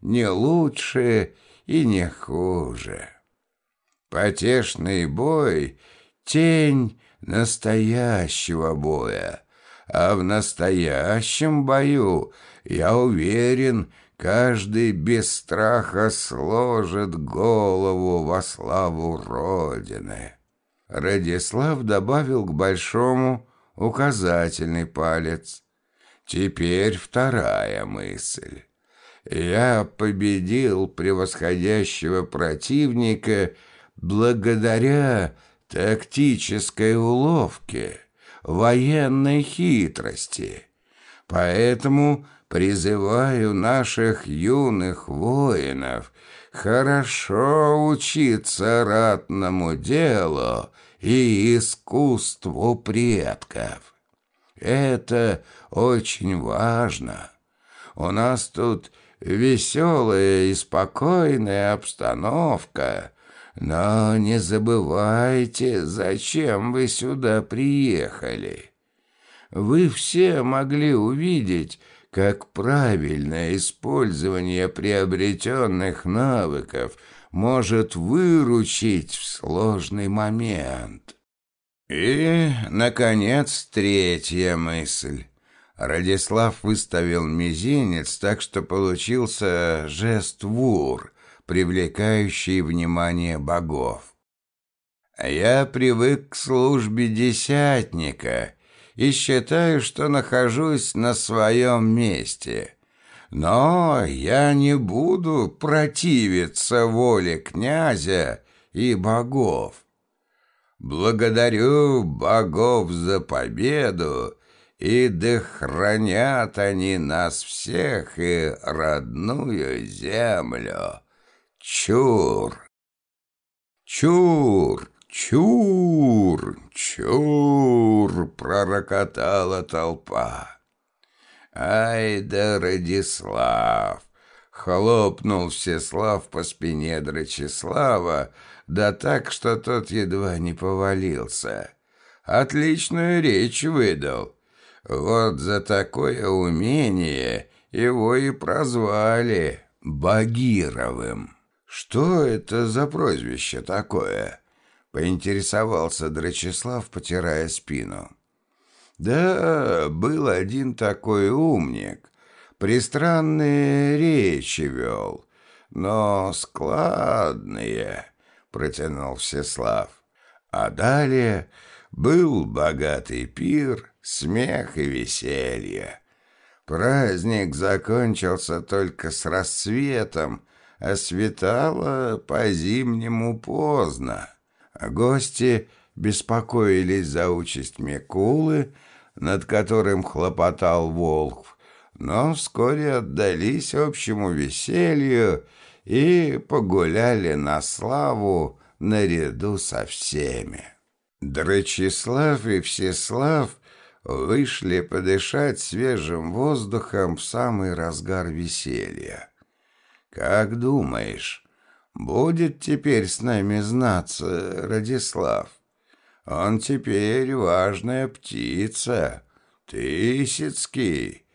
не лучше и не хуже. Потешный бой — тень настоящего боя, а в настоящем бою, я уверен, каждый без страха сложит голову во славу Родины. Радислав добавил к большому указательный палец. Теперь вторая мысль. Я победил превосходящего противника благодаря тактической уловке, военной хитрости. Поэтому призываю наших юных воинов хорошо учиться ратному делу и искусству предков. Это очень важно. У нас тут веселая и спокойная обстановка, но не забывайте, зачем вы сюда приехали. Вы все могли увидеть, как правильное использование приобретенных навыков может выручить в сложный момент. И, наконец, третья мысль. Радислав выставил мизинец так, что получился жест вур, привлекающий внимание богов. «Я привык к службе десятника и считаю, что нахожусь на своем месте. Но я не буду противиться воле князя и богов. Благодарю богов за победу, и да хранят они нас всех и родную землю. Чур! Чур! Чур! Чур! Пророкотала толпа. Ай да Радислав! Хлопнул Всеслав по спине Драчеслава, да так, что тот едва не повалился. Отличную речь выдал. Вот за такое умение его и прозвали Багировым. Что это за прозвище такое? Поинтересовался Драчеслав, потирая спину. Да, был один такой умник, пристранные речи вел, но складные, протянул Всеслав. А далее был богатый пир, смех и веселье. Праздник закончился только с рассветом, а светало по-зимнему поздно. Гости беспокоились за участь Микулы, над которым хлопотал Волхв, но вскоре отдались общему веселью и погуляли на славу наряду со всеми. Драчеслав и Всеслав вышли подышать свежим воздухом в самый разгар веселья. «Как думаешь, будет теперь с нами знаться Радислав?» Он теперь важная птица, Тысяцкий,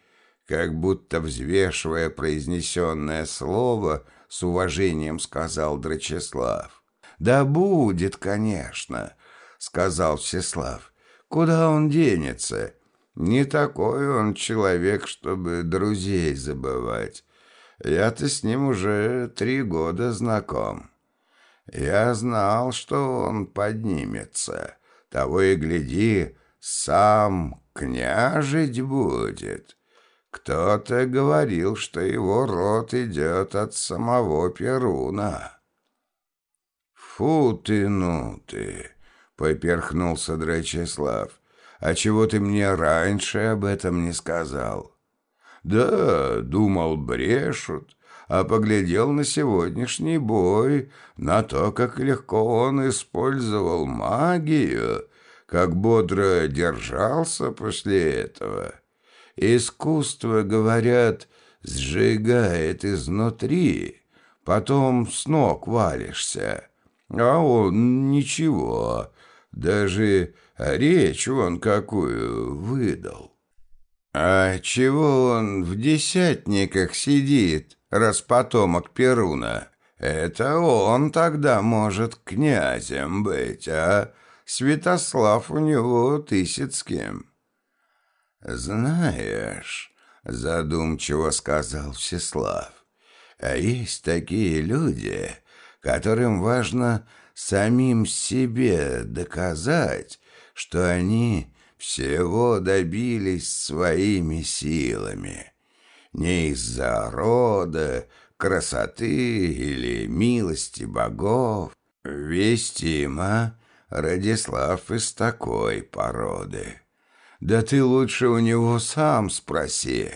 как будто взвешивая произнесенное слово, с уважением сказал Драчеслав. «Да будет, конечно», — сказал Всеслав. «Куда он денется? Не такой он человек, чтобы друзей забывать. Я-то с ним уже три года знаком. Я знал, что он поднимется» того и гляди, сам княжить будет. Кто-то говорил, что его род идет от самого Перуна. «Фу ты, ну ты!» — поперхнулся Драчеслав. «А чего ты мне раньше об этом не сказал?» «Да, думал, брешут, а поглядел на сегодняшний бой, на то, как легко он использовал магию, как бодро держался после этого. Искусство, говорят, сжигает изнутри, потом с ног валишься. А он ничего, даже речь он какую выдал. «А чего он в десятниках сидит?» раз потомок Перуна. Это он тогда может князем быть, а Святослав у него Тысяцким. «Знаешь», — задумчиво сказал Всеслав, «а есть такие люди, которым важно самим себе доказать, что они всего добились своими силами, не из-за рода, красоты или милости богов. Вестима Радислав из такой породы. Да ты лучше у него сам спроси.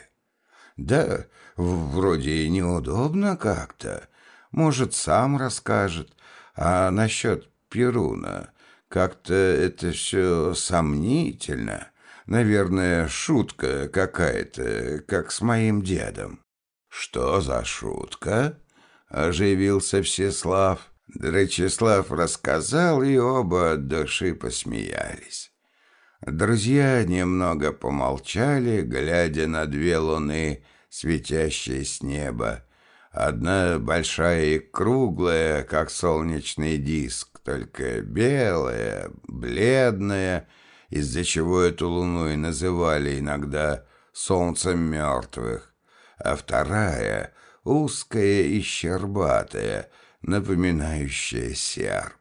Да, вроде и неудобно как-то. Может, сам расскажет. А насчет Перуна, как-то это все сомнительно. Наверное, шутка какая-то, как с моим дедом. Что за шутка? Оживился Всеслав. Драчеслав рассказал, и оба от души посмеялись. Друзья немного помолчали, глядя на две луны, светящие с неба. Одна большая и круглая, как солнечный диск, только белая, бледная, из-за чего эту луну и называли иногда «солнцем мертвых», а вторая — узкая и щербатая, напоминающая серп.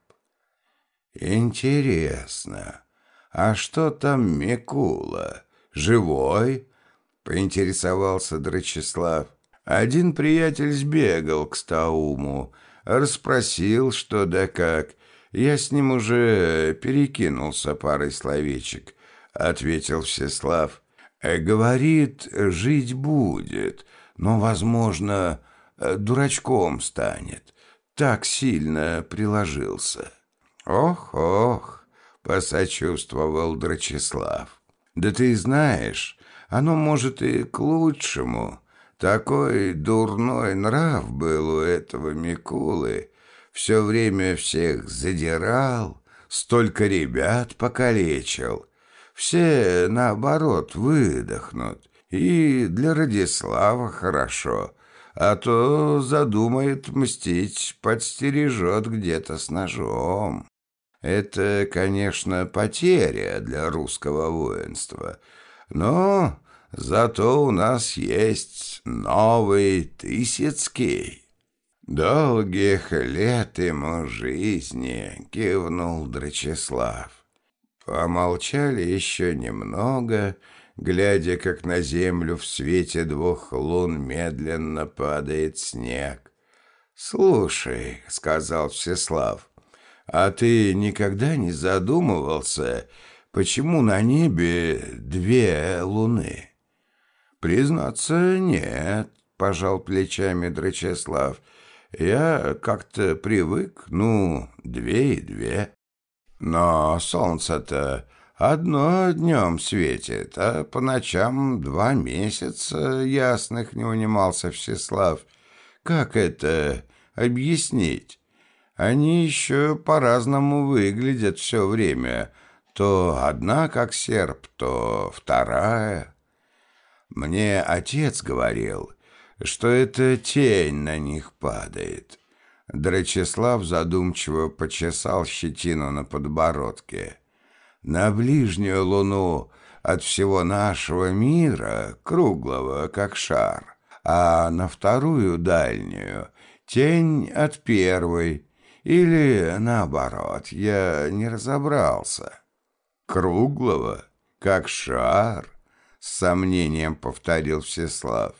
«Интересно, а что там Микула? Живой?» — поинтересовался Драчеслав. Один приятель сбегал к Стауму, расспросил, что да как. Я с ним уже перекинулся парой словечек, — ответил Всеслав. «Э, говорит, жить будет, но, возможно, дурачком станет. Так сильно приложился. Ох-ох, посочувствовал Драчеслав. Да ты знаешь, оно может и к лучшему. Такой дурной нрав был у этого Микулы. Все время всех задирал, столько ребят покалечил. Все, наоборот, выдохнут. И для Радислава хорошо, а то задумает мстить, подстережет где-то с ножом. Это, конечно, потеря для русского воинства, но Зато у нас есть новый Тысяцкий». «Долгих лет ему жизни!» — кивнул Драчеслав. Помолчали еще немного, глядя, как на землю в свете двух лун медленно падает снег. «Слушай», — сказал Всеслав, — «а ты никогда не задумывался, почему на небе две луны?» «Признаться, нет», — пожал плечами Драчеслав. «Я как-то привык, ну, две и две. Но солнце-то одно днем светит, а по ночам два месяца ясных не унимался Всеслав. Как это объяснить? Они еще по-разному выглядят все время. То одна как серп, то вторая». Мне отец говорил, что это тень на них падает. Драчеслав задумчиво почесал щетину на подбородке. На ближнюю луну от всего нашего мира, круглого, как шар, а на вторую дальнюю тень от первой, или наоборот, я не разобрался. Круглого, как шар — с сомнением повторил Всеслав.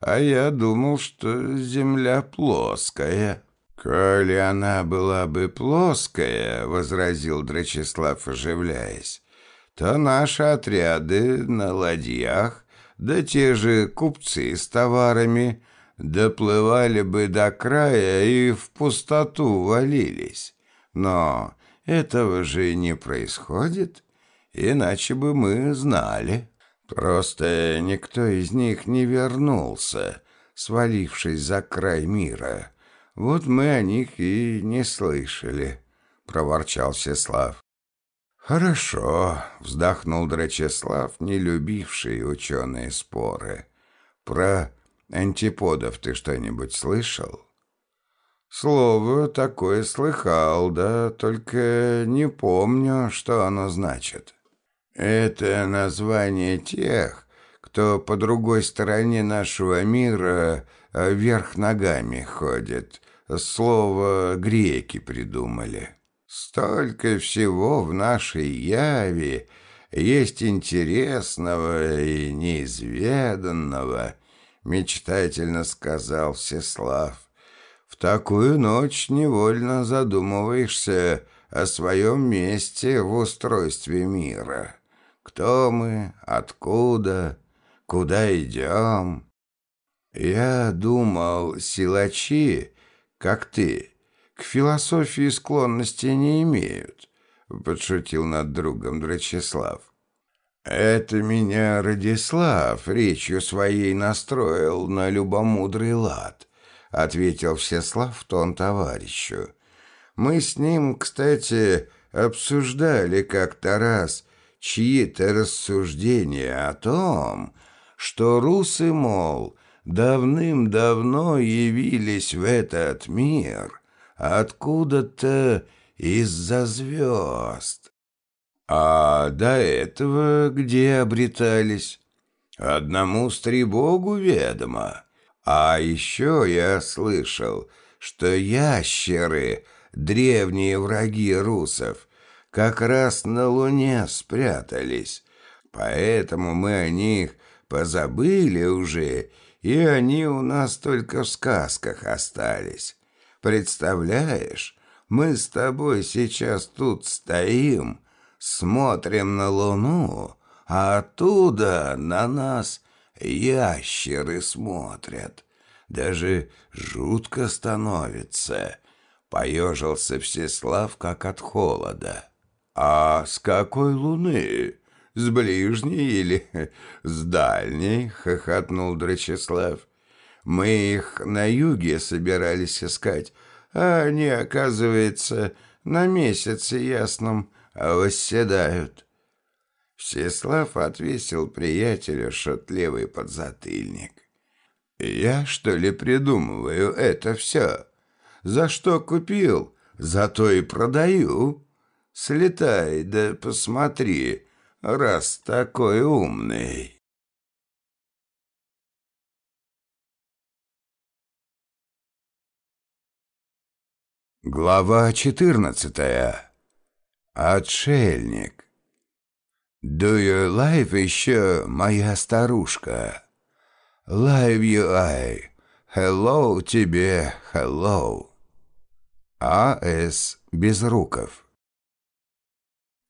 А я думал, что земля плоская. «Коли она была бы плоская, — возразил Драчеслав, оживляясь, — то наши отряды на ладьях, да те же купцы с товарами, доплывали бы до края и в пустоту валились. Но этого же не происходит, иначе бы мы знали». Просто никто из них не вернулся, свалившись за край мира. Вот мы о них и не слышали, — проворчал Сеслав. «Хорошо», — вздохнул Драчеслав, не любивший ученые споры. «Про антиподов ты что-нибудь слышал?» «Слово такое слыхал, да, только не помню, что оно значит». «Это название тех, кто по другой стороне нашего мира э, вверх ногами ходит. Слово греки придумали. Столько всего в нашей яве есть интересного и неизведанного, мечтательно сказал Всеслав. В такую ночь невольно задумываешься о своем месте в устройстве мира. Кто мы, откуда, куда идем? Я думал, силачи, как ты, к философии склонности не имеют, подшутил над другом Драчеслав. Это меня Радислав речью своей настроил на любомудрый лад, ответил Всеслав в тон товарищу. Мы с ним, кстати, обсуждали как-то раз чьи-то рассуждения о том, что русы, мол, давным-давно явились в этот мир откуда-то из-за звезд. А до этого где обретались? Одному стребогу ведомо. А еще я слышал, что ящеры, древние враги русов, как раз на Луне спрятались. Поэтому мы о них позабыли уже, и они у нас только в сказках остались. Представляешь, мы с тобой сейчас тут стоим, смотрим на Луну, а оттуда на нас ящеры смотрят. Даже жутко становится. Поежился Всеслав, как от холода. «А с какой луны?» с ближней или с дальней?» — хохотнул Драчеслав. «Мы их на юге собирались искать, а они, оказывается, на месяце ясном восседают». Всеслав отвесил приятелю шутливый подзатыльник. «Я, что ли, придумываю это все? За что купил, за то и продаю. Слетай, да посмотри, раз такой умный. Глава четырнадцатая. Отшельник. Do you live еще, моя старушка? Live you I. Hello тебе, hello. А.С. Безруков.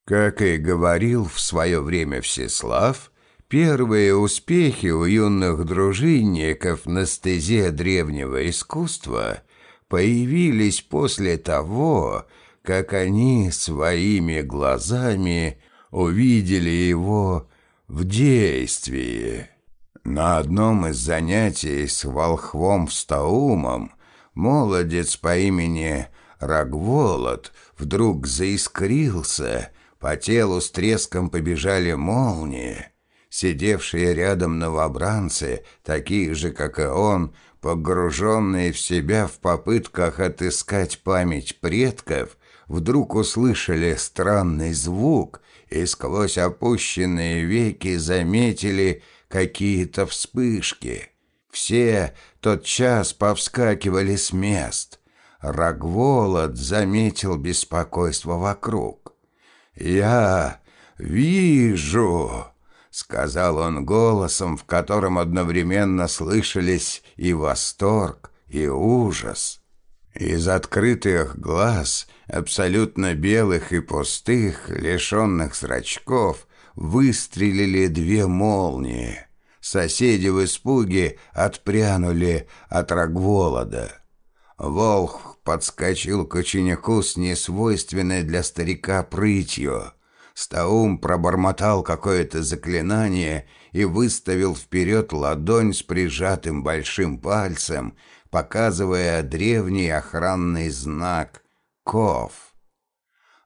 Как и говорил в свое время Всеслав, первые успехи у юных дружинников на стезе древнего искусства появились после того, как они своими глазами увидели его в действии. На одном из занятий с волхвом Стаумом молодец по имени Рогволод вдруг заискрился — по телу с треском побежали молнии. Сидевшие рядом новобранцы, такие же, как и он, погруженные в себя в попытках отыскать память предков, вдруг услышали странный звук и сквозь опущенные веки заметили какие-то вспышки. Все тот час повскакивали с мест. Рогволод заметил беспокойство вокруг. «Я вижу», — сказал он голосом, в котором одновременно слышались и восторг, и ужас. Из открытых глаз, абсолютно белых и пустых, лишенных зрачков, выстрелили две молнии. Соседи в испуге отпрянули от Рогволода. Волх подскочил к ученику с несвойственной для старика прытью. Стаум пробормотал какое-то заклинание и выставил вперед ладонь с прижатым большим пальцем, показывая древний охранный знак «Ков».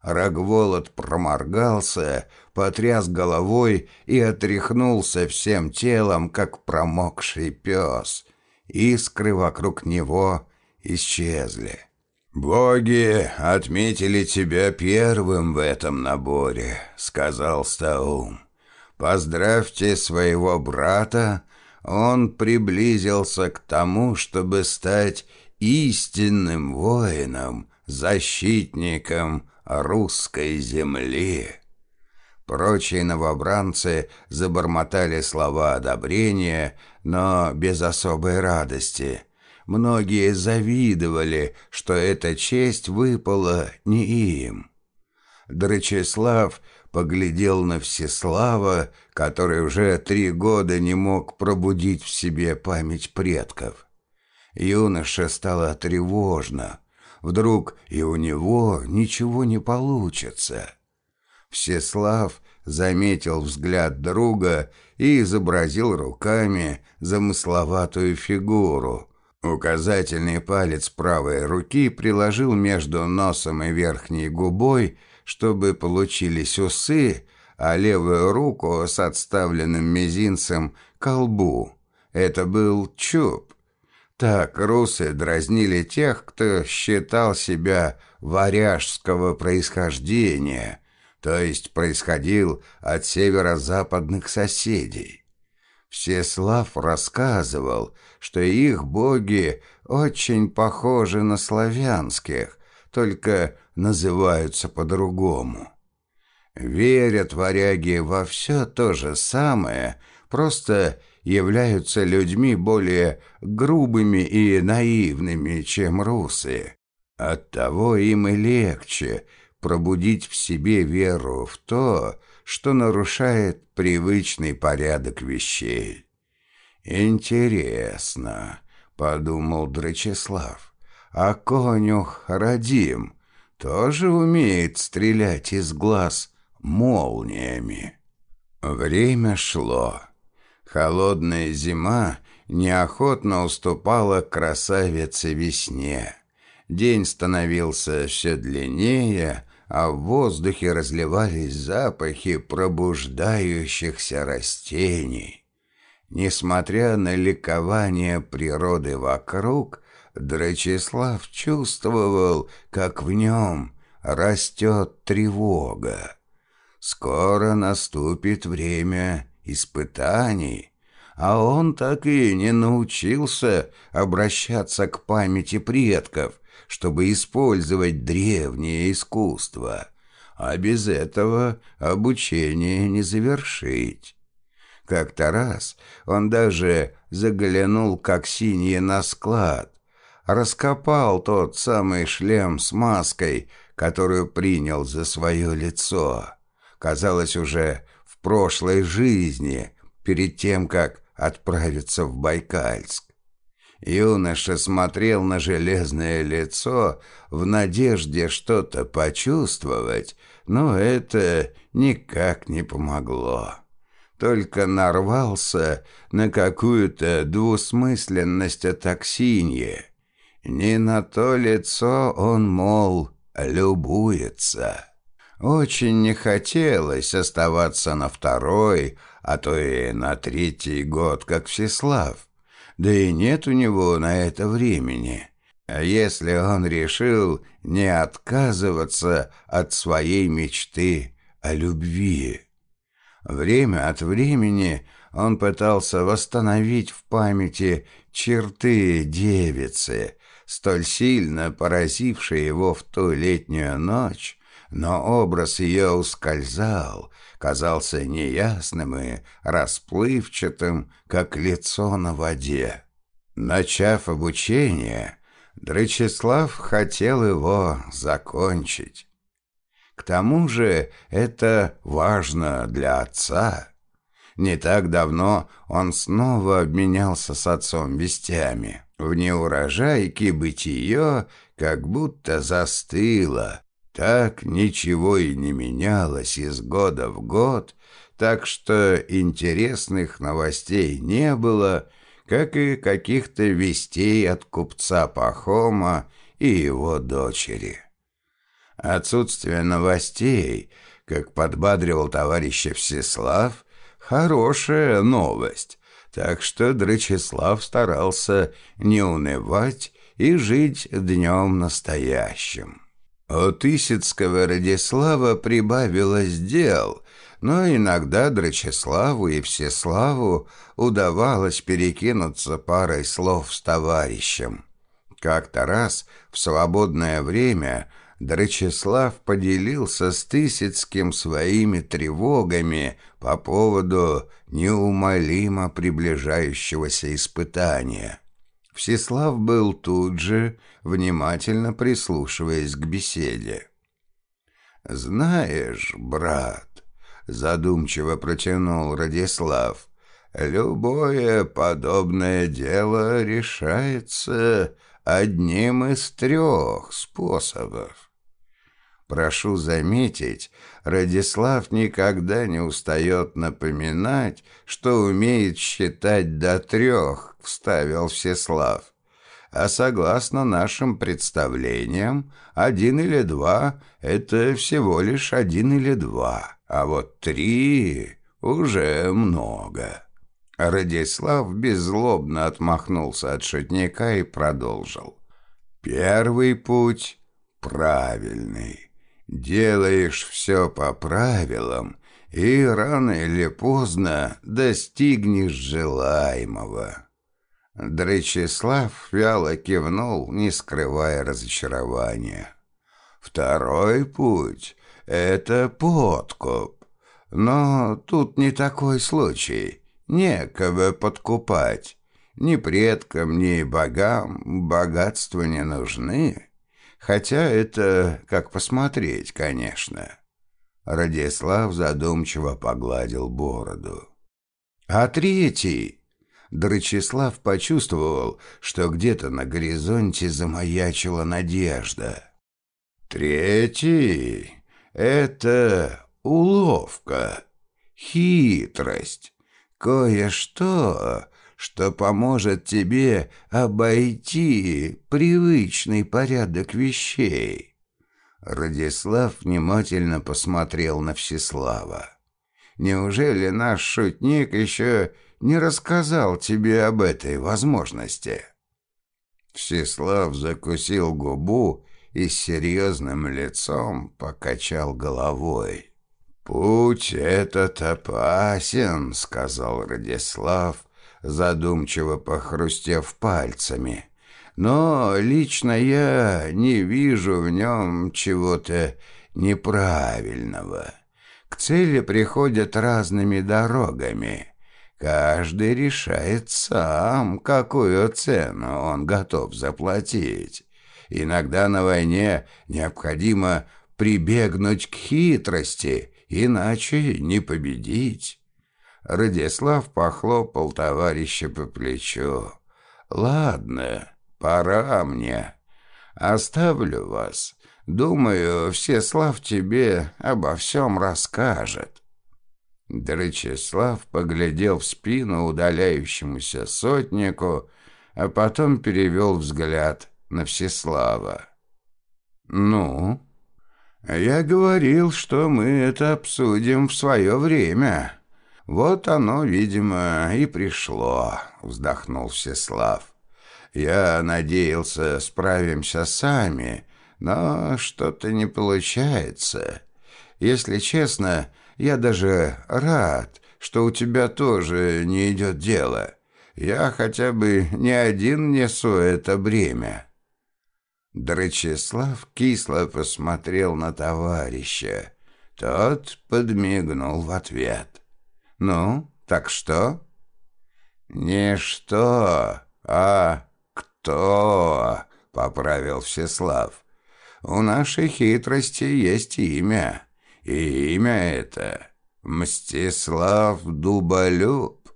Рогволод проморгался, потряс головой и отряхнулся всем телом, как промокший пес — искры вокруг него исчезли. «Боги отметили тебя первым в этом наборе», — сказал Стаум. «Поздравьте своего брата, он приблизился к тому, чтобы стать истинным воином, защитником русской земли». Прочие новобранцы забормотали слова одобрения, но без особой радости. Многие завидовали, что эта честь выпала не им. Драчеслав поглядел на Всеслава, который уже три года не мог пробудить в себе память предков. Юноше стало тревожно. Вдруг и у него ничего не получится. Всеслав заметил взгляд друга и изобразил руками замысловатую фигуру. Указательный палец правой руки приложил между носом и верхней губой, чтобы получились усы, а левую руку с отставленным мизинцем — колбу. Это был чуб. Так русы дразнили тех, кто считал себя варяжского происхождения — то есть происходил от северо-западных соседей. Всеслав рассказывал, что их боги очень похожи на славянских, только называются по-другому. Верят варяги во все то же самое, просто являются людьми более грубыми и наивными, чем русы. Оттого им и легче – пробудить в себе веру в то, что нарушает привычный порядок вещей. «Интересно», — подумал Драчеслав, — «а конюх Радим тоже умеет стрелять из глаз молниями?» Время шло. Холодная зима неохотно уступала красавице весне. День становился все длиннее, а в воздухе разливались запахи пробуждающихся растений. Несмотря на ликование природы вокруг, Драчеслав чувствовал, как в нем растет тревога. Скоро наступит время испытаний, а он так и не научился обращаться к памяти предков — чтобы использовать древнее искусство, а без этого обучение не завершить. Как-то раз он даже заглянул как синие на склад, раскопал тот самый шлем с маской, которую принял за свое лицо. Казалось, уже в прошлой жизни, перед тем, как отправиться в Байкальск. Юноша смотрел на железное лицо в надежде что-то почувствовать, но это никак не помогло. Только нарвался на какую-то двусмысленность от Аксиньи. Не на то лицо он, мол, любуется. Очень не хотелось оставаться на второй, а то и на третий год, как Всеслав да и нет у него на это времени. А если он решил не отказываться от своей мечты о любви? Время от времени он пытался восстановить в памяти черты девицы, столь сильно поразившей его в ту летнюю ночь, но образ ее ускользал, казался неясным и расплывчатым, как лицо на воде. Начав обучение, Дречислав хотел его закончить. К тому же это важно для отца. Не так давно он снова обменялся с отцом вестями. В неурожайке бытие как будто застыло, так ничего и не менялось из года в год, так что интересных новостей не было, как и каких-то вестей от купца Пахома и его дочери. Отсутствие новостей, как подбадривал товарища Всеслав, хорошая новость, Так что Драчеслав старался не унывать и жить днем настоящим. У Тысяцкого Радислава прибавилось дел, но иногда Драчеславу и Всеславу удавалось перекинуться парой слов с товарищем. Как-то раз в свободное время Драчеслав поделился с Тысяцким своими тревогами по поводу неумолимо приближающегося испытания. Всеслав был тут же, внимательно прислушиваясь к беседе. «Знаешь, брат», — задумчиво протянул Радислав, — «любое подобное дело решается одним из трех способов. Прошу заметить, Радислав никогда не устает напоминать, что умеет считать до трех, вставил Всеслав. А согласно нашим представлениям, один или два — это всего лишь один или два, а вот три — уже много. Радислав беззлобно отмахнулся от шутника и продолжил. Первый путь — правильный. Делаешь все по правилам, и рано или поздно достигнешь желаемого. Дречислав вяло кивнул, не скрывая разочарования. Второй путь — это подкуп. Но тут не такой случай. Некого подкупать. Ни предкам, ни богам богатства не нужны. Хотя это как посмотреть, конечно. Радислав задумчиво погладил бороду. А третий... Драчеслав почувствовал, что где-то на горизонте замаячила надежда. Третий — это уловка, хитрость, кое-что, что поможет тебе обойти привычный порядок вещей. Радислав внимательно посмотрел на Всеслава. Неужели наш шутник еще не рассказал тебе об этой возможности? Всеслав закусил губу и с серьезным лицом покачал головой. «Путь этот опасен», — сказал Радислав, задумчиво похрустев пальцами. «Но лично я не вижу в нем чего-то неправильного. К цели приходят разными дорогами. Каждый решает сам, какую цену он готов заплатить. Иногда на войне необходимо прибегнуть к хитрости, иначе не победить». Радислав похлопал товарища по плечу. «Ладно, пора мне. Оставлю вас. Думаю, Всеслав тебе обо всем расскажет». Дречислав поглядел в спину удаляющемуся сотнику, а потом перевел взгляд на Всеслава. «Ну?» «Я говорил, что мы это обсудим в свое время». «Вот оно, видимо, и пришло», — вздохнул Всеслав. «Я надеялся, справимся сами, но что-то не получается. Если честно, я даже рад, что у тебя тоже не идет дело. Я хотя бы не один несу это бремя». Драчеслав кисло посмотрел на товарища. Тот подмигнул в ответ. «Ну, так что?» «Не что, а кто?» — поправил Всеслав. «У нашей хитрости есть имя, и имя это Мстислав Дуболюб».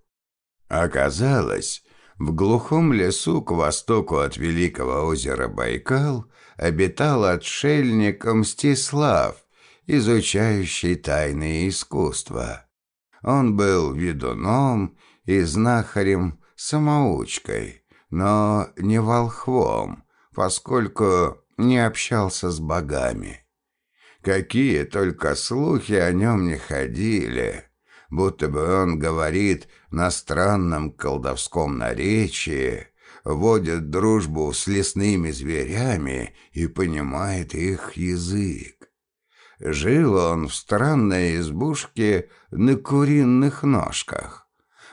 Оказалось, в глухом лесу к востоку от великого озера Байкал обитал отшельник Мстислав, изучающий тайные искусства. Он был ведуном и знахарем-самоучкой, но не волхвом, поскольку не общался с богами. Какие только слухи о нем не ходили. будто бы он говорит на странном колдовском наречии, водит дружбу с лесными зверями и понимает их язык. Жил он в странной избушке на куриных ножках.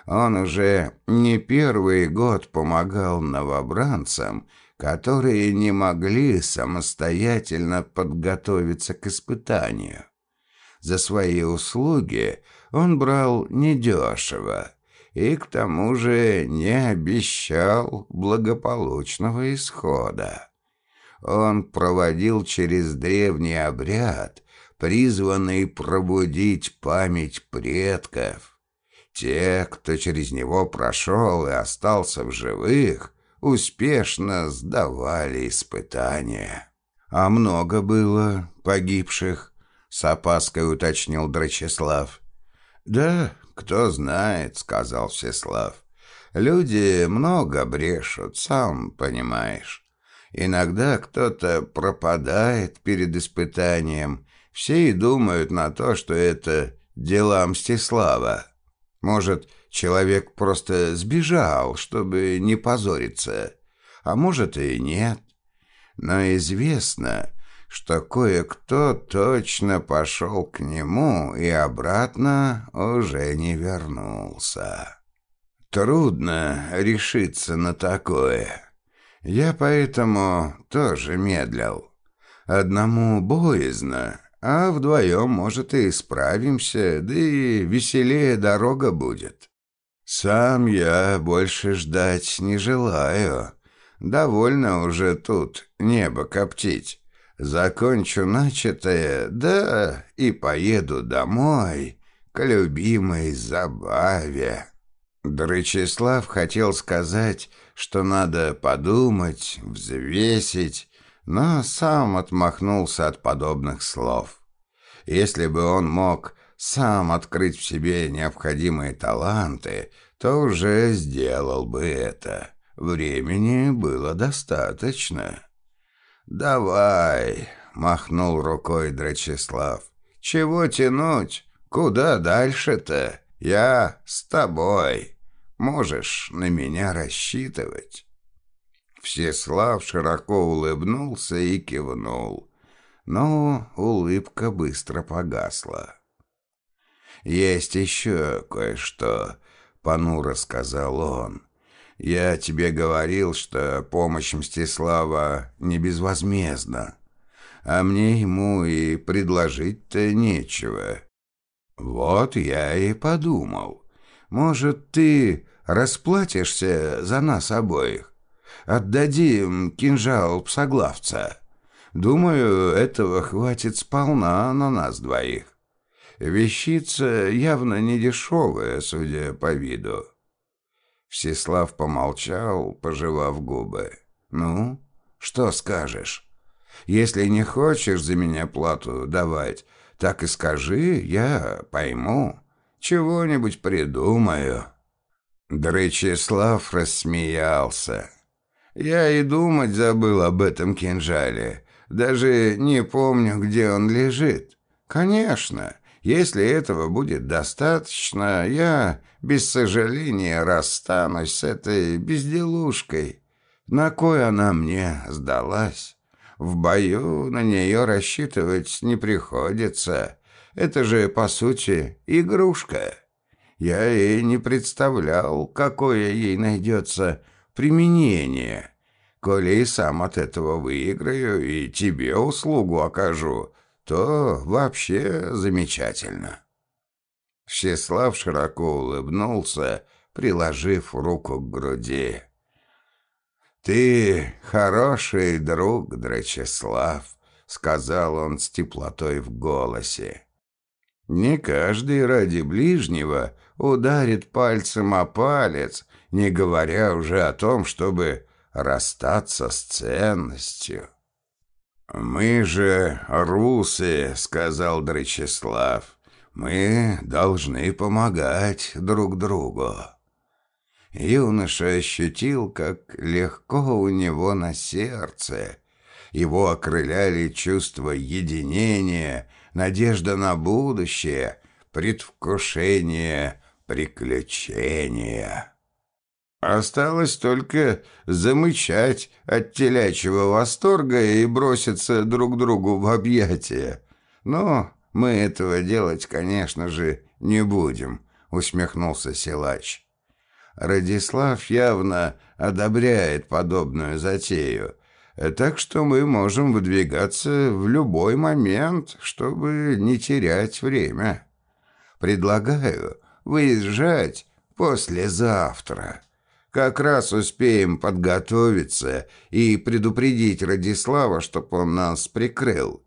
Он уже не первый год помогал новобранцам, которые не могли самостоятельно подготовиться к испытанию. За свои услуги он брал недешево и к тому же не обещал благополучного исхода. Он проводил через древний обряд, призванный пробудить память предков. Те, кто через него прошел и остался в живых, успешно сдавали испытания. А много было погибших, с опаской уточнил Драчеслав. Да, кто знает, сказал Всеслав. Люди много брешут, сам понимаешь. Иногда кто-то пропадает перед испытанием. Все и думают на то, что это дела Мстислава. Может, человек просто сбежал, чтобы не позориться, а может и нет. Но известно, что кое-кто точно пошел к нему и обратно уже не вернулся. Трудно решиться на такое. Я поэтому тоже медлил. Одному боязно, а вдвоем, может, и справимся, да и веселее дорога будет. Сам я больше ждать не желаю. Довольно уже тут небо коптить. Закончу начатое, да и поеду домой к любимой забаве. Дрычеслав хотел сказать, что надо подумать, взвесить, но сам отмахнулся от подобных слов. Если бы он мог сам открыть в себе необходимые таланты, то уже сделал бы это. Времени было достаточно. «Давай», — махнул рукой Драчеслав. «Чего тянуть? Куда дальше-то? Я с тобой. Можешь на меня рассчитывать». Всеслав широко улыбнулся и кивнул, но улыбка быстро погасла. «Есть еще кое-что», — понуро сказал он. Я тебе говорил, что помощь Мстислава не безвозмездна, а мне ему и предложить-то нечего. Вот я и подумал, может, ты расплатишься за нас обоих? Отдадим кинжал псоглавца. Думаю, этого хватит сполна на нас двоих. Вещица явно не дешевая, судя по виду. Всеслав помолчал, пожевав губы. «Ну, что скажешь? Если не хочешь за меня плату давать, так и скажи, я пойму. Чего-нибудь придумаю». Дречеслав рассмеялся. «Я и думать забыл об этом кинжале. Даже не помню, где он лежит. Конечно, если этого будет достаточно, я без сожаления расстанусь с этой безделушкой. На кой она мне сдалась? В бою на нее рассчитывать не приходится. Это же, по сути, игрушка. Я и не представлял, какое ей найдется применение. Коли и сам от этого выиграю и тебе услугу окажу, то вообще замечательно». Всеслав широко улыбнулся, приложив руку к груди. «Ты хороший друг, Драчеслав», — сказал он с теплотой в голосе. «Не каждый ради ближнего ударит пальцем о палец, не говоря уже о том, чтобы расстаться с ценностью». «Мы же русы», — сказал Драчеслав. «Мы должны помогать друг другу». Юноша ощутил, как легко у него на сердце. Его окрыляли чувство единения, надежда на будущее, предвкушение приключения. Осталось только замычать от телячьего восторга и броситься друг другу в объятия. Но мы этого делать, конечно же, не будем, усмехнулся силач. Радислав явно одобряет подобную затею, так что мы можем выдвигаться в любой момент, чтобы не терять время. Предлагаю выезжать послезавтра. Как раз успеем подготовиться и предупредить Радислава, чтоб он нас прикрыл.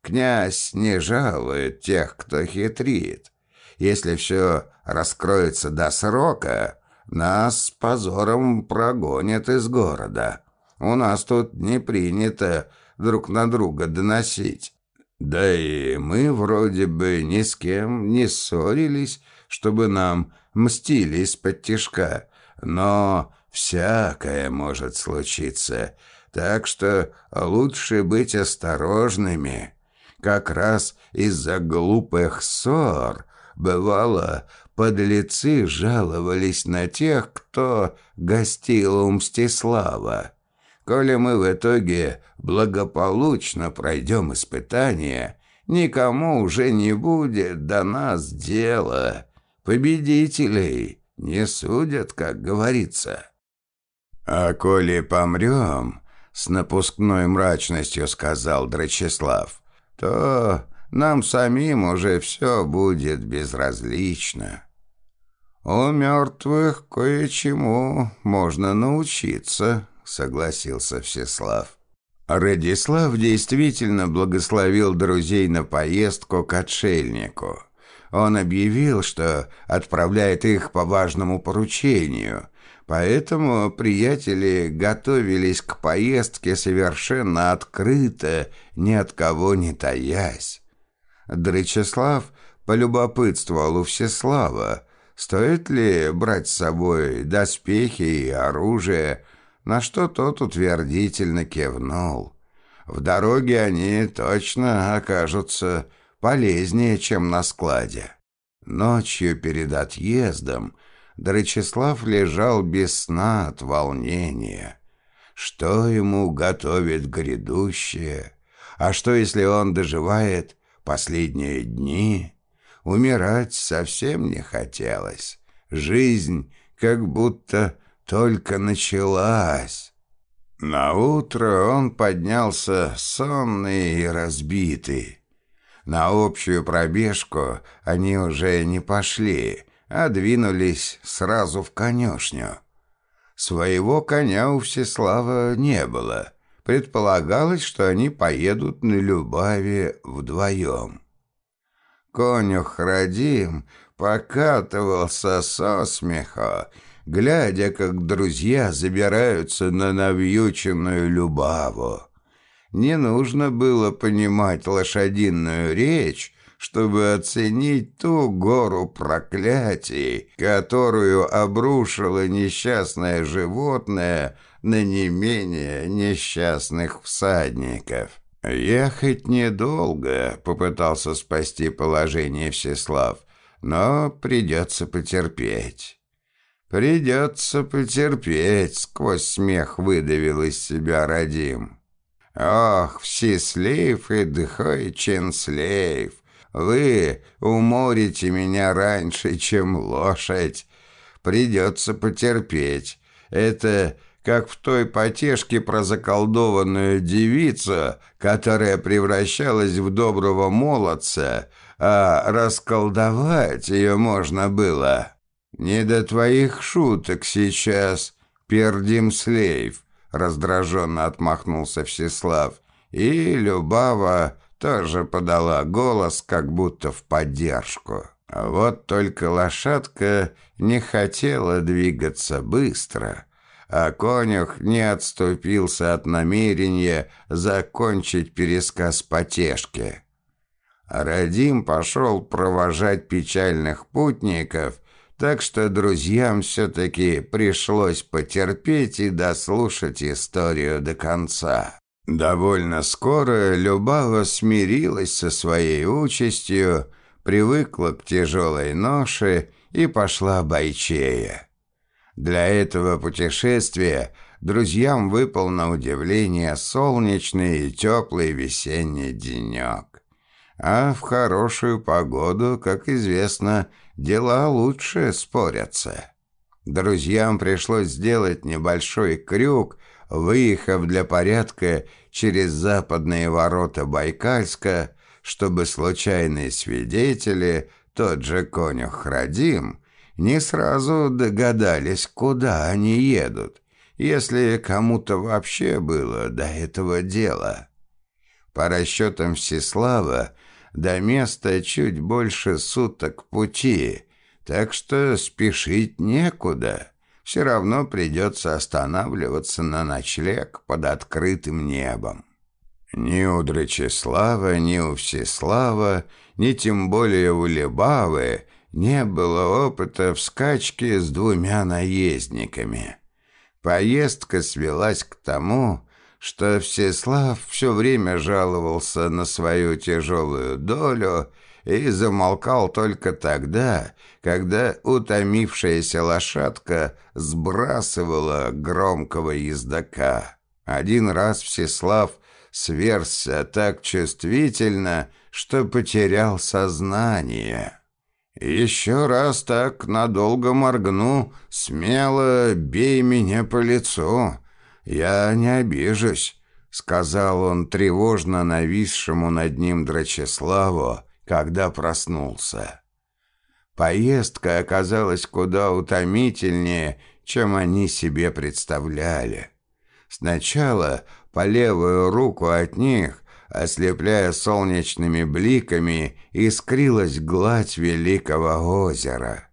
Князь не жалует тех, кто хитрит. Если все раскроется до срока, нас с позором прогонят из города. У нас тут не принято друг на друга доносить. Да и мы вроде бы ни с кем не ссорились, чтобы нам мстили из-под тишка. Но всякое может случиться, так что лучше быть осторожными. Как раз из-за глупых ссор, бывало, подлецы жаловались на тех, кто гостил у Мстислава. Коли мы в итоге благополучно пройдем испытание, никому уже не будет до нас дела. Победителей не судят, как говорится. А коли помрем, с напускной мрачностью сказал Драчеслав, то нам самим уже все будет безразлично. У мертвых кое-чему можно научиться, — согласился Всеслав. Радислав действительно благословил друзей на поездку к отшельнику. Он объявил, что отправляет их по важному поручению, поэтому приятели готовились к поездке совершенно открыто, ни от кого не таясь. Дречеслав полюбопытствовал у Всеслава, стоит ли брать с собой доспехи и оружие, на что тот утвердительно кивнул. В дороге они точно окажутся полезнее, чем на складе. Ночью перед отъездом Драчеслав лежал без сна от волнения. Что ему готовит грядущее? А что, если он доживает последние дни? Умирать совсем не хотелось. Жизнь как будто только началась. На утро он поднялся сонный и разбитый. На общую пробежку они уже не пошли, а двинулись сразу в конюшню. Своего коня у Всеслава не было. Предполагалось, что они поедут на Любави вдвоем. Конюх Радим покатывался со смеха глядя, как друзья забираются на навьюченную Любаву. Не нужно было понимать лошадиную речь, чтобы оценить ту гору проклятий, которую обрушило несчастное животное на не менее несчастных всадников. «Ехать недолго», — попытался спасти положение Всеслав, «но придется потерпеть». «Придется потерпеть», — сквозь смех выдавил из себя Радим. «Ох, всеслив и дхой ченслив, вы уморите меня раньше, чем лошадь. Придется потерпеть. Это как в той потешке про заколдованную девицу, которая превращалась в доброго молодца, а расколдовать ее можно было «Не до твоих шуток сейчас, пердим слейв», — раздраженно отмахнулся Всеслав. И Любава тоже подала голос, как будто в поддержку. А вот только лошадка не хотела двигаться быстро, а конюх не отступился от намерения закончить пересказ потешки. Радим пошел провожать печальных путников так что друзьям все-таки пришлось потерпеть и дослушать историю до конца. Довольно скоро Любава смирилась со своей участью, привыкла к тяжелой ноше и пошла бойчея. Для этого путешествия друзьям выпал на удивление солнечный и теплый весенний денек. А в хорошую погоду, как известно, дела лучше спорятся. Друзьям пришлось сделать небольшой крюк, выехав для порядка через западные ворота Байкальска, чтобы случайные свидетели, тот же конюх Храдим, не сразу догадались, куда они едут, если кому-то вообще было до этого дела. По расчетам Всеслава, до места чуть больше суток пути, так что спешить некуда. Все равно придется останавливаться на ночлег под открытым небом. Ни у Драчеслава, ни у Всеслава, ни тем более у Лебавы не было опыта в скачке с двумя наездниками. Поездка свелась к тому, что Всеслав все время жаловался на свою тяжелую долю и замолкал только тогда, когда утомившаяся лошадка сбрасывала громкого ездока. Один раз Всеслав сверся так чувствительно, что потерял сознание. «Еще раз так надолго моргну, смело бей меня по лицу. Я не обижусь», — сказал он тревожно нависшему над ним Драчеславу, когда проснулся. Поездка оказалась куда утомительнее, чем они себе представляли. Сначала по левую руку от них, ослепляя солнечными бликами, искрилась гладь великого озера.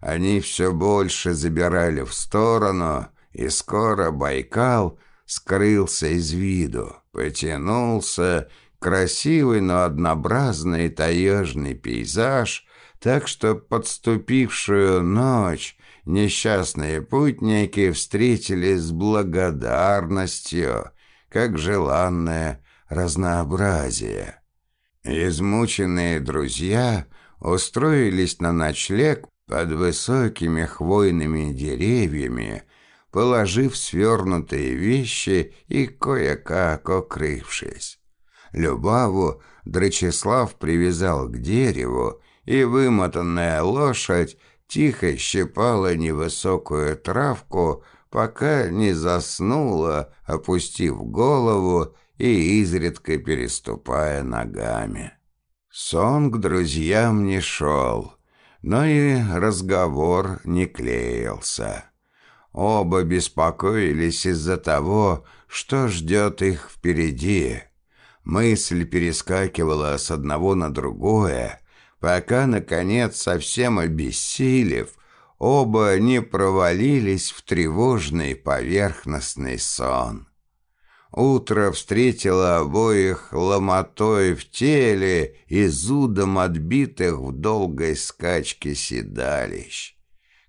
Они все больше забирали в сторону, и скоро Байкал скрылся из виду, потянулся, красивый, но однообразный таежный пейзаж, так что подступившую ночь несчастные путники встретили с благодарностью, как желанное разнообразие. Измученные друзья устроились на ночлег под высокими хвойными деревьями, положив свернутые вещи и кое-как укрывшись. Любаву Драчеслав привязал к дереву, и вымотанная лошадь тихо щипала невысокую травку, пока не заснула, опустив голову и изредка переступая ногами. Сон к друзьям не шел, но и разговор не клеился. Оба беспокоились из-за того, что ждет их впереди. Мысль перескакивала с одного на другое, пока, наконец, совсем обессилев, оба не провалились в тревожный поверхностный сон. Утро встретило обоих ломотой в теле и зудом отбитых в долгой скачке седалищ.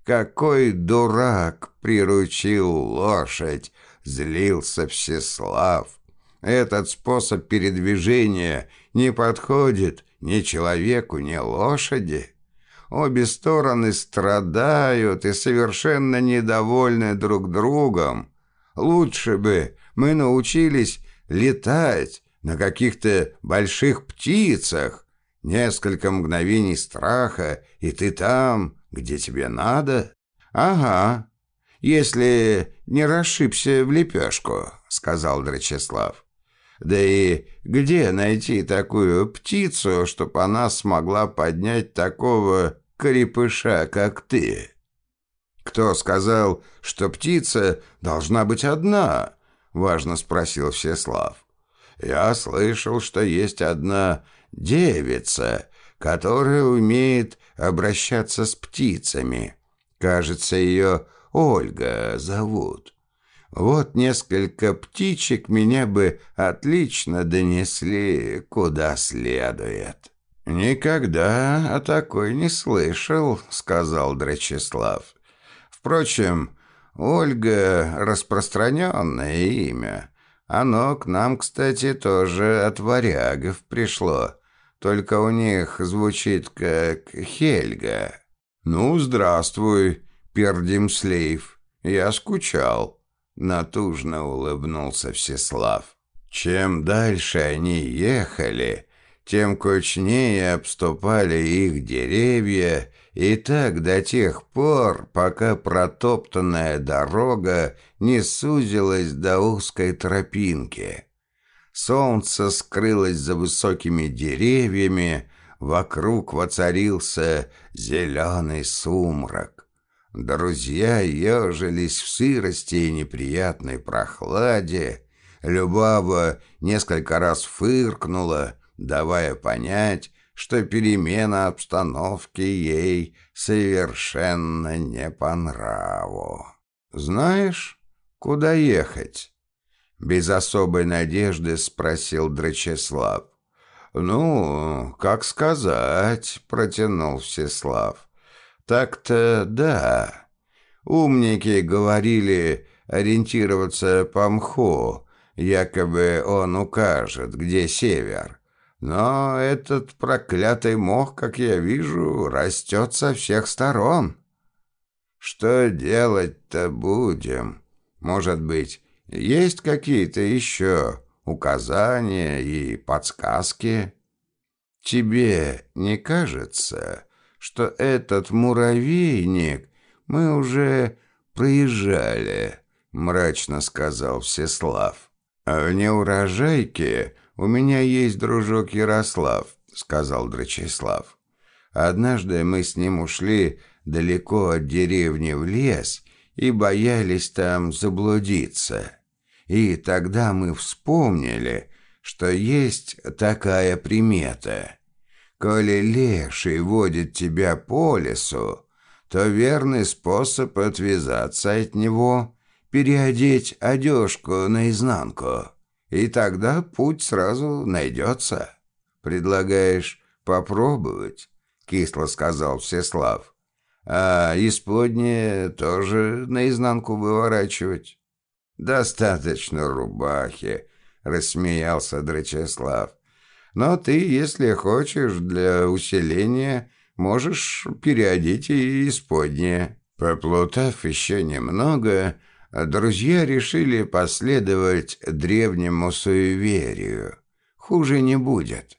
Какой дурак приручил лошадь, злился Всеслав. Этот способ передвижения не подходит ни человеку, ни лошади. Обе стороны страдают и совершенно недовольны друг другом. Лучше бы мы научились летать на каких-то больших птицах. Несколько мгновений страха, и ты там, где тебе надо. Ага, если не расшибся в лепешку, сказал Драчеслав. Да и где найти такую птицу, чтоб она смогла поднять такого крепыша, как ты? Кто сказал, что птица должна быть одна? Важно спросил Всеслав. Я слышал, что есть одна девица, которая умеет обращаться с птицами. Кажется, ее Ольга зовут. Вот несколько птичек меня бы отлично донесли куда следует». «Никогда о такой не слышал», — сказал Драчеслав. «Впрочем, Ольга — распространенное имя. Оно к нам, кстати, тоже от варягов пришло. Только у них звучит как Хельга. Ну, здравствуй, Пердимслейв, я скучал. Натужно улыбнулся Всеслав. Чем дальше они ехали, тем кучнее обступали их деревья, и так до тех пор, пока протоптанная дорога не сузилась до узкой тропинки. Солнце скрылось за высокими деревьями, вокруг воцарился зеленый сумрак. Друзья ежились в сырости и неприятной прохладе. Любава несколько раз фыркнула, давая понять, что перемена обстановки ей совершенно не по нраву. «Знаешь, куда ехать?» Без особой надежды спросил Драчеслав. «Ну, как сказать», — протянул Всеслав. «Так-то да. Умники говорили ориентироваться по мху, якобы он укажет, где север. Но этот проклятый мох, как я вижу, растет со всех сторон. Что делать-то будем? Может быть, есть какие-то еще указания и подсказки? Тебе не кажется, что этот муравейник мы уже проезжали?» мрачно сказал Всеслав. «А в неурожайке у меня есть дружок Ярослав», — сказал Драчеслав. «Однажды мы с ним ушли далеко от деревни в лес и боялись там заблудиться. И тогда мы вспомнили, что есть такая примета. Коли леший водит тебя по лесу, то верный способ отвязаться от него — переодеть одежку наизнанку и тогда путь сразу найдется. Предлагаешь попробовать?» — кисло сказал Всеслав. «А исподнее тоже наизнанку выворачивать?» «Достаточно рубахи», — рассмеялся Драчеслав. «Но ты, если хочешь, для усиления можешь переодеть и исподнее». Поплутав еще немного, друзья решили последовать древнему суеверию. Хуже не будет.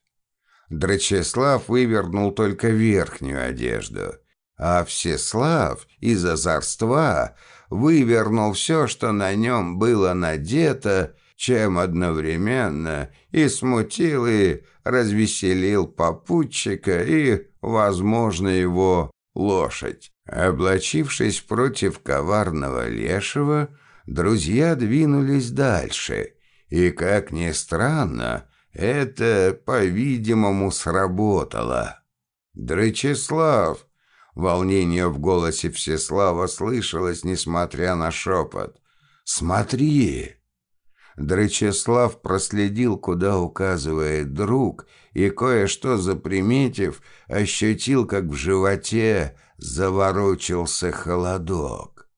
Драчеслав вывернул только верхнюю одежду, а Всеслав из озорства вывернул все, что на нем было надето, чем одновременно и смутил, и развеселил попутчика и, возможно, его лошадь. Облачившись против коварного лешего, друзья двинулись дальше, и, как ни странно, это, по-видимому, сработало. «Дречеслав!» Волнение в голосе Всеслава слышалось, несмотря на шепот. «Смотри!» Дречеслав проследил, куда указывает друг, и, кое-что заприметив, ощутил, как в животе заворочился холодок.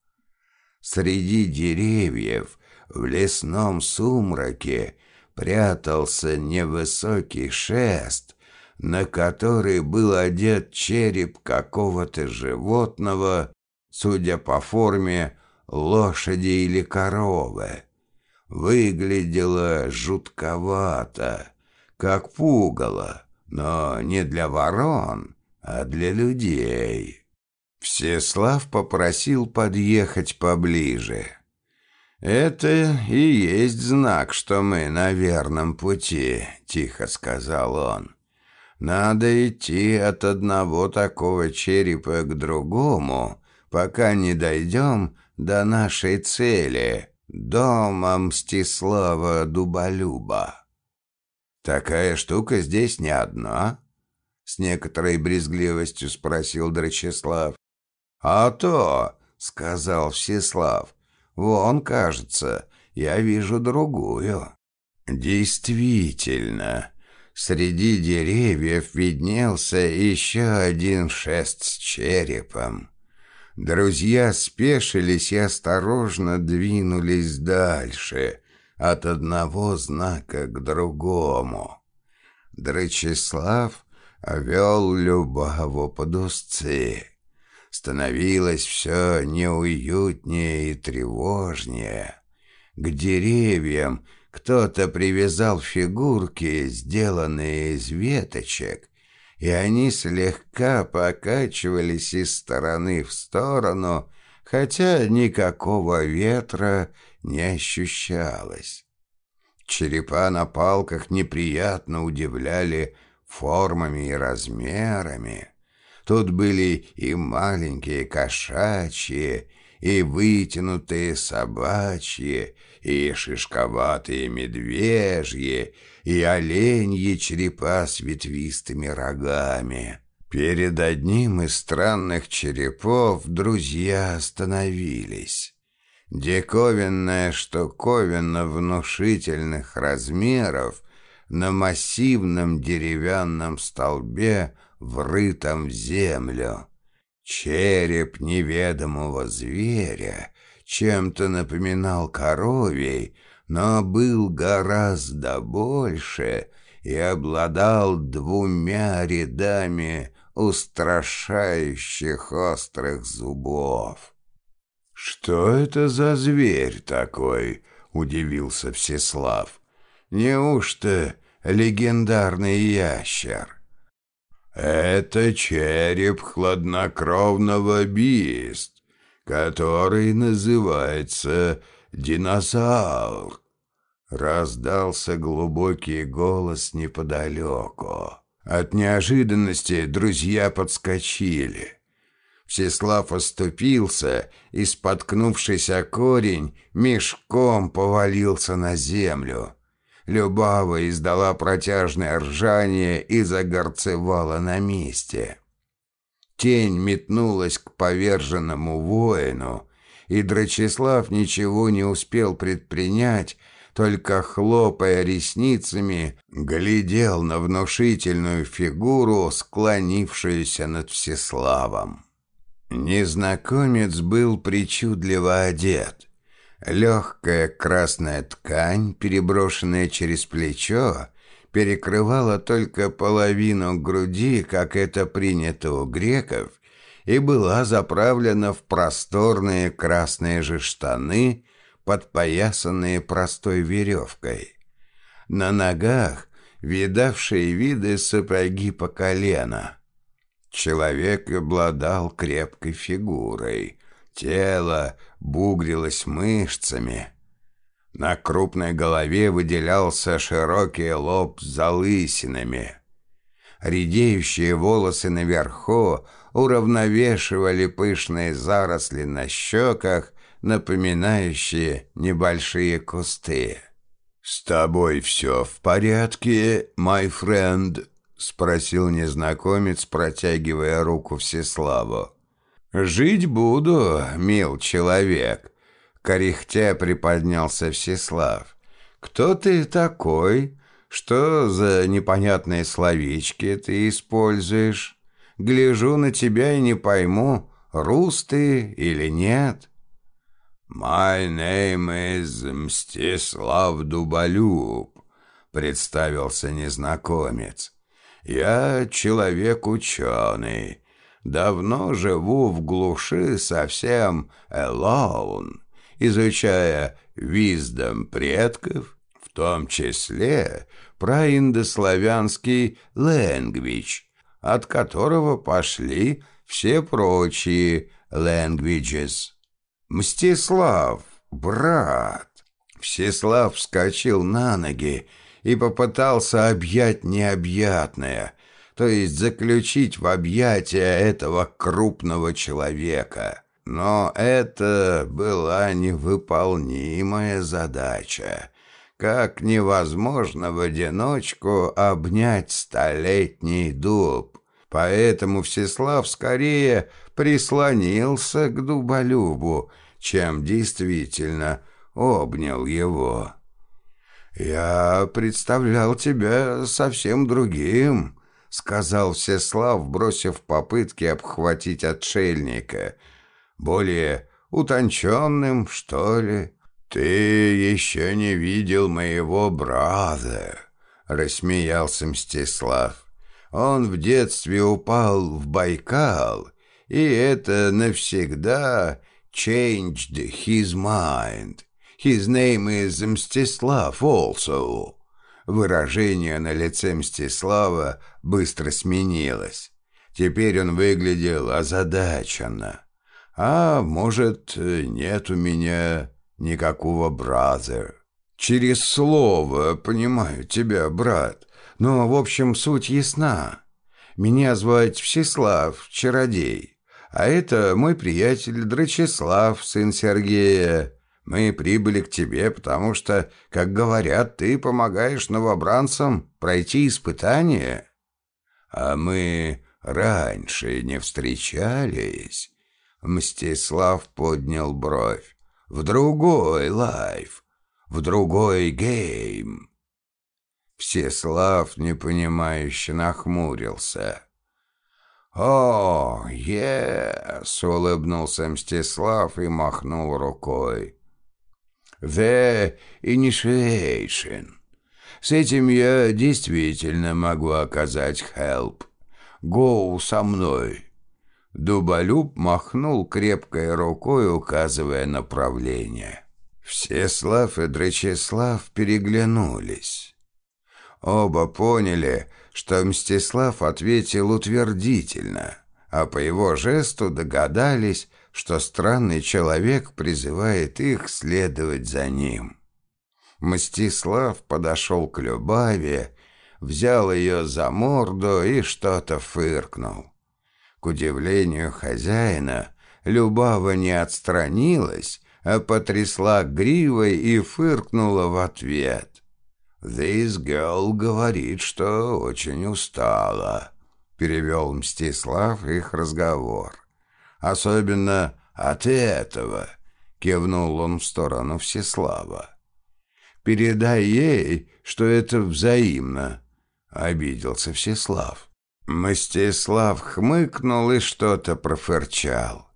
Среди деревьев в лесном сумраке прятался невысокий шест, на который был одет череп какого-то животного, судя по форме, лошади или коровы. Выглядело жутковато, как пугало, но не для ворон, а для людей. Всеслав попросил подъехать поближе. «Это и есть знак, что мы на верном пути», — тихо сказал он. «Надо идти от одного такого черепа к другому, пока не дойдем до нашей цели, дома Мстислава Дуболюба. Такая штука здесь не одна?» С некоторой брезгливостью спросил Драчеслав. «А то», — сказал Всеслав, — «вон, кажется, я вижу другую». Действительно, среди деревьев виднелся еще один шест с черепом. Друзья спешились и осторожно двинулись дальше, от одного знака к другому. Драчеслав вел любого под узцы. Становилось все неуютнее и тревожнее. К деревьям кто-то привязал фигурки, сделанные из веточек, и они слегка покачивались из стороны в сторону, хотя никакого ветра не ощущалось. Черепа на палках неприятно удивляли формами и размерами. Тут были и маленькие кошачьи, и вытянутые собачьи, и шишковатые медвежьи, и оленьи черепа с ветвистыми рогами. Перед одним из странных черепов друзья остановились. Диковинная штуковина внушительных размеров на массивном деревянном столбе, врытом в землю. Череп неведомого зверя чем-то напоминал коровий, но был гораздо больше и обладал двумя рядами устрашающих острых зубов. «Что это за зверь такой?» — удивился Всеслав. «Неужто легендарный ящер?» Это череп хладнокровного бист, который называется динозавр. Раздался глубокий голос неподалеку. От неожиданности друзья подскочили. Всеслав оступился и, споткнувшись о корень, мешком повалился на землю. Любава издала протяжное ржание и загорцевала на месте. Тень метнулась к поверженному воину, и Драчеслав ничего не успел предпринять, только хлопая ресницами, глядел на внушительную фигуру, склонившуюся над Всеславом. Незнакомец был причудливо одет. Легкая красная ткань, переброшенная через плечо, перекрывала только половину груди, как это принято у греков, и была заправлена в просторные красные же штаны, подпоясанные простой веревкой. На ногах видавшие виды сапоги по колено. Человек обладал крепкой фигурой, тело бугрилось мышцами. На крупной голове выделялся широкий лоб с залысинами. Редеющие волосы наверху уравновешивали пышные заросли на щеках, напоминающие небольшие кусты. «С тобой все в порядке, мой френд?» — спросил незнакомец, протягивая руку Всеславу. «Жить буду, мил человек», — корихтя приподнялся Всеслав. «Кто ты такой? Что за непонятные словечки ты используешь? Гляжу на тебя и не пойму, рус ты или нет». «My name is Мстислав Дуболюб», — представился незнакомец. «Я человек-ученый» Давно живу в глуши совсем alone, изучая виздом предков, в том числе про индославянский language, от которого пошли все прочие languages. Мстислав, брат! Всеслав вскочил на ноги и попытался объять необъятное, то есть заключить в объятия этого крупного человека. Но это была невыполнимая задача. Как невозможно в одиночку обнять столетний дуб. Поэтому Всеслав скорее прислонился к дуболюбу, чем действительно обнял его. «Я представлял тебя совсем другим», — сказал Всеслав, бросив попытки обхватить отшельника. «Более утонченным, что ли? Ты еще не видел моего брата. — рассмеялся Мстислав. «Он в детстве упал в Байкал, и это навсегда changed his mind. His name is Мстислав also». Выражение на лице Мстислава быстро сменилось. Теперь он выглядел озадаченно. «А может, нет у меня никакого браза?» «Через слово, понимаю тебя, брат. Но, в общем, суть ясна. Меня звать Всеслав, чародей. А это мой приятель Драчеслав, сын Сергея. Мы прибыли к тебе, потому что, как говорят, ты помогаешь новобранцам пройти испытание. А мы раньше не встречались. Мстислав поднял бровь. В другой лайф, в другой гейм. Всеслав непонимающе нахмурился. «О, ес!» — улыбнулся Мстислав и махнул рукой. «The initiation. С этим я действительно могу оказать help. Go со мной». Дуболюб махнул крепкой рукой, указывая направление. Всеслав и Дречеслав переглянулись. Оба поняли, что Мстислав ответил утвердительно, а по его жесту догадались, что странный человек призывает их следовать за ним. Мстислав подошел к Любаве, взял ее за морду и что-то фыркнул. К удивлению хозяина, Любава не отстранилась, а потрясла гривой и фыркнула в ответ. «This girl говорит, что очень устала», — перевел Мстислав их разговор. «Особенно от этого», — кивнул он в сторону Всеслава. «Передай ей, что это взаимно», — обиделся Всеслав. Мстислав хмыкнул и что-то профырчал.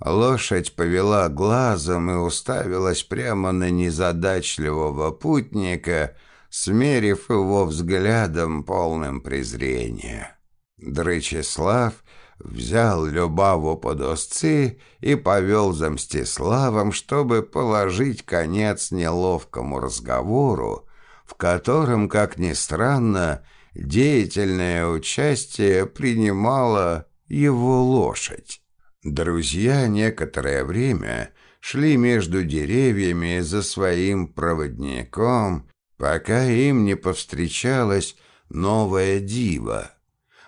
Лошадь повела глазом и уставилась прямо на незадачливого путника, смерив его взглядом полным презрения. Дрычеслав взял Любаву под узцы и повел за Мстиславом, чтобы положить конец неловкому разговору, в котором, как ни странно, деятельное участие принимала его лошадь. Друзья некоторое время шли между деревьями за своим проводником, пока им не повстречалась новая дива.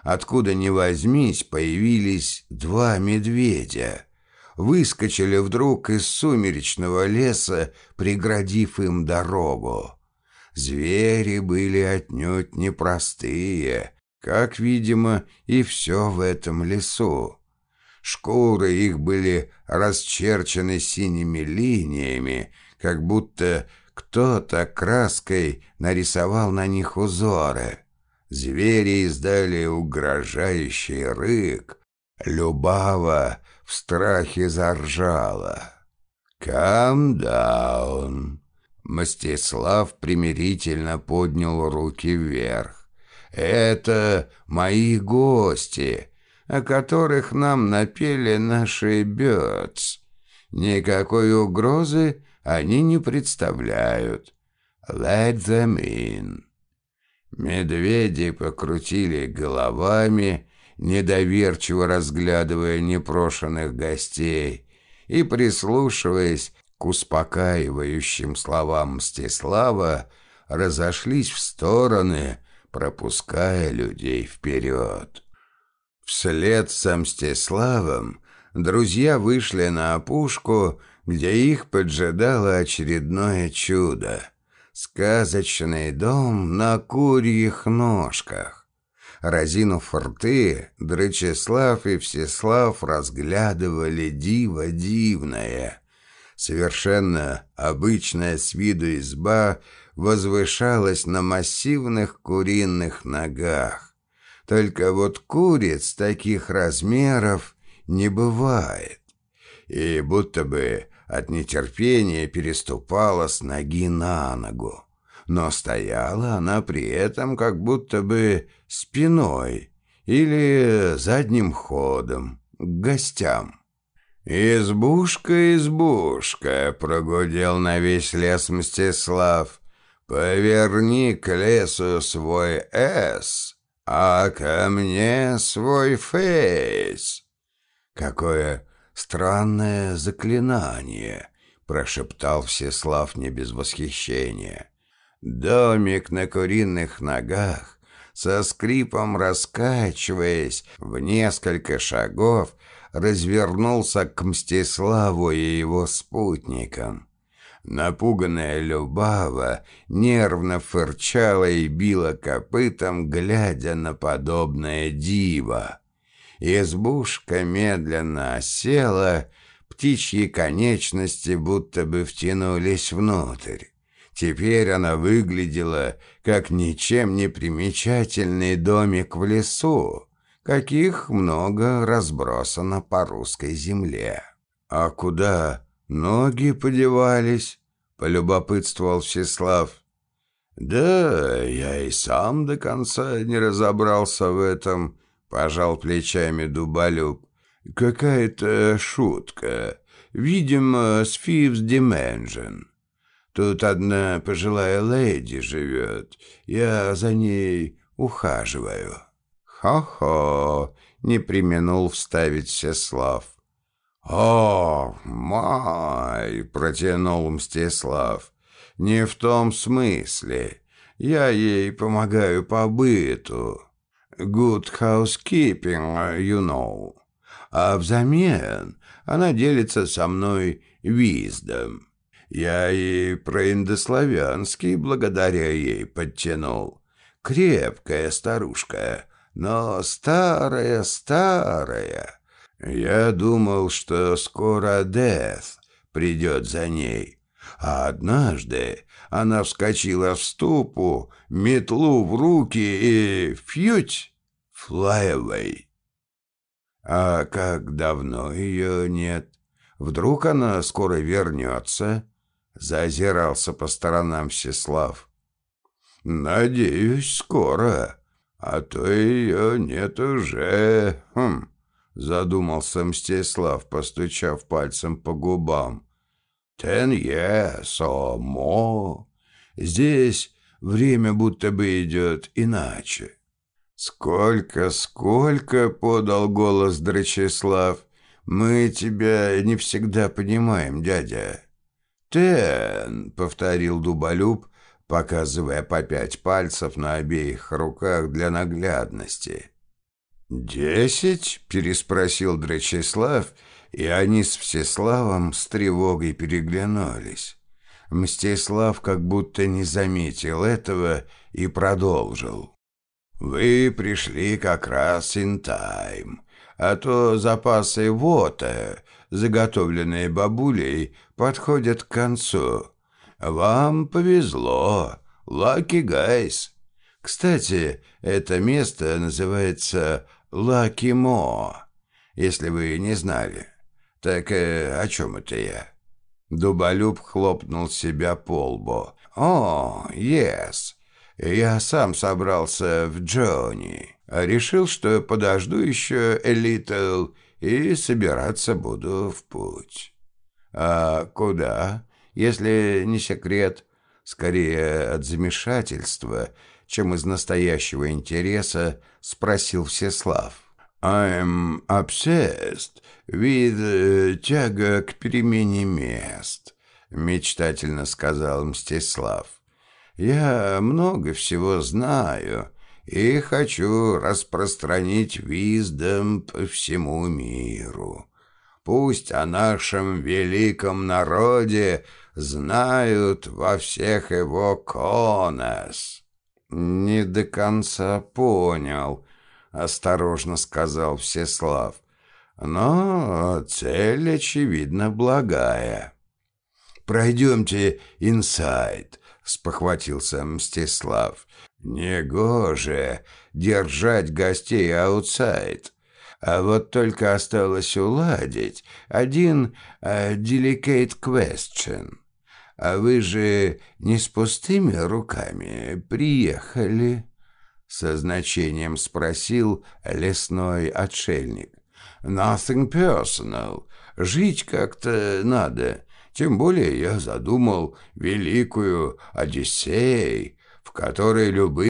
Откуда ни возьмись, появились два медведя. Выскочили вдруг из сумеречного леса, преградив им дорогу. Звери были отнюдь непростые, как, видимо, и все в этом лесу. Шкуры их были расчерчены синими линиями, как будто кто-то краской нарисовал на них узоры. Звери издали угрожающий рык. Любава в страхе заржала. «Calm down!» Мстислав примирительно поднял руки вверх. «Это мои гости, о которых нам напели наши бёц. Никакой угрозы они не представляют. Let them in». Медведи покрутили головами, недоверчиво разглядывая непрошенных гостей и прислушиваясь к успокаивающим словам Мстислава, разошлись в стороны, пропуская людей вперед. Вслед за Мстиславом друзья вышли на опушку, где их поджидало очередное чудо — сказочный дом на курьих ножках. Разинув рты, Дрычеслав и Всеслав разглядывали диво дивное. Совершенно обычная с виду изба возвышалась на массивных куриных ногах. Только вот куриц таких размеров не бывает. И будто бы от нетерпения переступала с ноги на ногу. но стояла она при этом как будто бы спиной или задним ходом к гостям. «Избушка, избушка!» — прогудел на весь лес Мстислав. «Поверни к лесу свой «С», а ко мне свой «Фейс». «Какое странное заклинание!» — прошептал Всеслав не без восхищения. Домик на куриных ногах, со скрипом раскачиваясь в несколько шагов, развернулся к Мстиславу и его спутникам. Напуганная Любава нервно фырчала и била копытом, глядя на подобное диво. Избушка медленно осела, птичьи конечности будто бы втянулись внутрь. Теперь она выглядела, как ничем не примечательный домик в лесу, каких много разбросано по русской земле. «А куда ноги подевались?» — полюбопытствовал Всеслав. «Да, я и сам до конца не разобрался в этом», — пожал плечами Дуболюб. «Какая-то шутка. Видимо, с Fifth Dimension». Тут одна пожилая леди живет. Я за ней ухаживаю». «Хо-хо!» — не применул вставить Всеслав. «О, май!» — протянул Мстислав. «Не в том смысле. Я ей помогаю по быту. Good housekeeping, you know. А взамен она делится со мной виздом. Я и про индославянский благодаря ей подтянул. Крепкая старушка, но старая-старая. Я думал, что скоро Дeth придет за ней. А однажды она вскочила в ступу, метлу в руки и фьють, away. А как давно ее нет? Вдруг она скоро вернется? Заозирался по сторонам Всеслав. «Надеюсь, скоро, а то ее нет уже...» хм, Задумался Мстислав, постучав пальцем по губам. «Ten years or more. Здесь время будто бы идет иначе». «Сколько, сколько!» — подал голос Драчеслав. «Мы тебя не всегда понимаем, дядя». «Тен», — повторил Дуболюб, показывая по пять пальцев на обеих руках для наглядности. «Десять?» — переспросил Драчеслав, и они с Всеславом с тревогой переглянулись. Мстислав как будто не заметил этого и продолжил. «Вы пришли как раз in time, а то запасы вот, а заготовленные бабулей, подходят к концу. Вам повезло. Lucky guys. Кстати, это место называется Lucky Mo, если вы не знали. Так э, о чем это я? Дуболюб хлопнул себя по лбу. «Oh, yes. Я сам собрался в Джонни. Решил, что подожду еще a little и собираться буду в путь. А куда, если не секрет? Скорее от замешательства, чем из настоящего интереса, спросил Всеслав. «I'm obsessed with э, тяга к перемене мест», — мечтательно сказал Мстислав. «Я много всего знаю, и хочу распространить виздом по всему миру. Пусть о нашем великом народе знают во всех его конес». «Не до конца понял», — осторожно сказал Всеслав. «Но цель, очевидно, благая». «Пройдемте инсайд», — спохватился Мстислав. Негоже держать гостей аутсайд. А вот только осталось уладить один uh, delicate question. А вы же не с пустыми руками приехали?» Со значением спросил лесной отшельник. «Nothing personal. Жить как-то надо. Тем более я задумал великую Одиссей, в которой любые